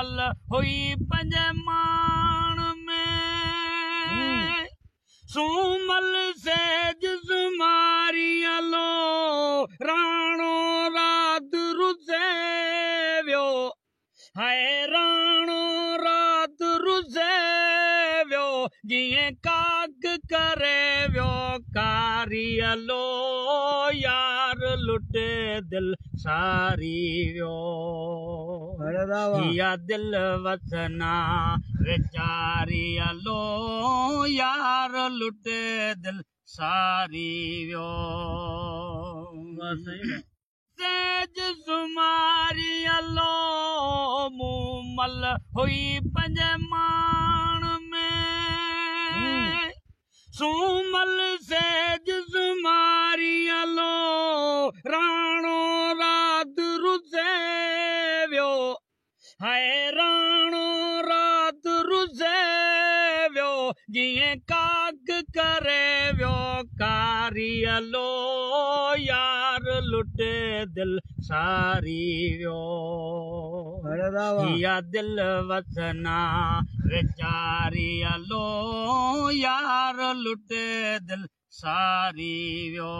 هئي پنج مان ۾ سومل سيج سماري الو راڻو رات رسي ويو هاءِ راڻو رات رسي ويو جيئن ڪاڪ ڪري ويو ڪاري الو يار لٽ دل ساري ويو دل وسنا ويچاري يار لٽ دل ساري ويو سيج سماري مومل هئي پنج مان ۾ هاءِ راڻو رات رسي ويو جيئن ڪاڪ ڪري ويو. ڪاري الو يار لٽ دل ساري ويو. يا دل وسنا ويچاري يار لٽ دل ساري ويو